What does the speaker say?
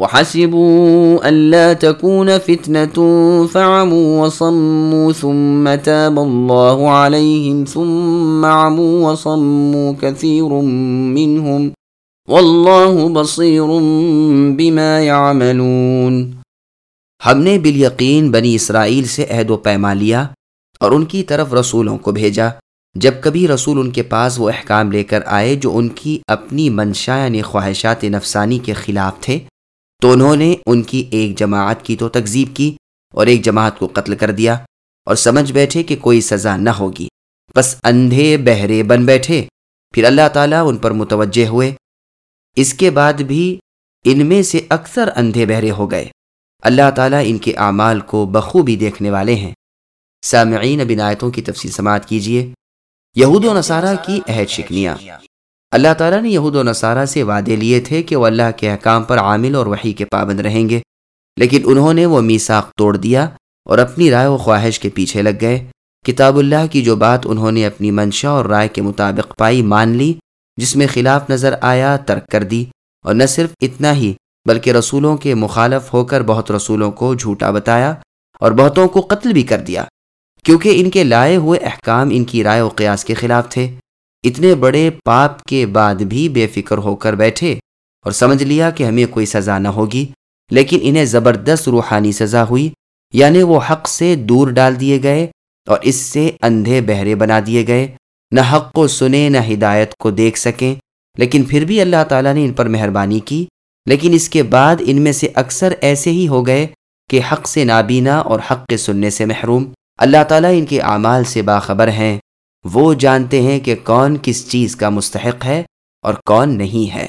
وحسبوا ألا تكون فتنة فعموا وصموا ثم تاب الله عليهم ثم عموا وصموا كثير منهم والله بصير بما يعملون ہم نے بالیقین بنی اسرائیل سے عہد و پیما لیا اور ان کی طرف رسولوں کو بھیجا۔ جب کبھی رسول ان کے پاس وہ احکام لے کر آئے جو ان کی اپنی منشا یعنی خواہشات نفسانی کے خلاف تھے تو انہوں نے ان کی ایک جماعت کی تو تکذیب کی اور ایک جماعت کو قتل کر دیا اور سمجھ بیٹھے کہ کوئی سزا نہ ہوگی۔ بس اندھے بہرے بن بیٹھے۔ پھر اللہ تعالیٰ ان پر متوجہ ہوئے۔ اس کے بعد بھی ان میں سے اکثر اندھے بہرے ہو گئے۔ اللہ تعالیٰ ان کے اعمال کو بخوبی دیکھنے والے ہیں۔ سامعین بنایتوں کی تفصیل سماعت کیجیے یہود و نصارہ کی عہد شکنیاں اللہ تعالیٰ نے یہود و نصارہ سے وعدے لیے تھے کہ وہ اللہ کے احکام پر عامل اور وحی کے پابند رہیں گے، لیکن انہوں نے وہ میساخ توڑ دیا اور اپنی رائے و خواہش کے پیچھے لگ گئے۔ کتاب اللہ کی جو بات انہوں نے اپنی منشا اور رائے کے مطابق پائی مان لی، جس میں خلاف نظر آیا، ترک کر دی۔ اور نہ صرف اتنا ہی، بلکہ رسولوں کے مخالف ہو کر بہت رسولوں کو جھوٹا بتایا اور بہتوں کو قتل بھی کر دیا، کیونکہ ان کے لائے ہوئے احکام ان کی رائے و قیاس کے خلاف تھے۔ اتنے بڑے پاپ کے بعد بھی بے فکر ہو کر بیٹھے اور سمجھ لیا کہ ہمیں کوئی سزا نہ ہوگی، لیکن انہیں زبردست روحانی سزا ہوئی یعنی وہ حق سے دور ڈال دیے گئے اور اس سے اندھے بہرے بنا دیے گئے۔ نہ حق کو سنے نہ ہدایت کو دیکھ سکیں۔ لیکن پھر بھی اللہ تعالیٰ نے ان پر مہربانی کی۔ لیکن اس کے بعد ان میں سے اکثر ایسے ہی ہو گئے کہ حق سے نابینا اور حق کے سننے سے محروم۔ اللہ تعالیٰ ان کے اعمال سے باخبر ہیں۔ وہ جانتے ہیں کہ کون کس چیز کا مستحق ہے اور کون نہیں ہے۔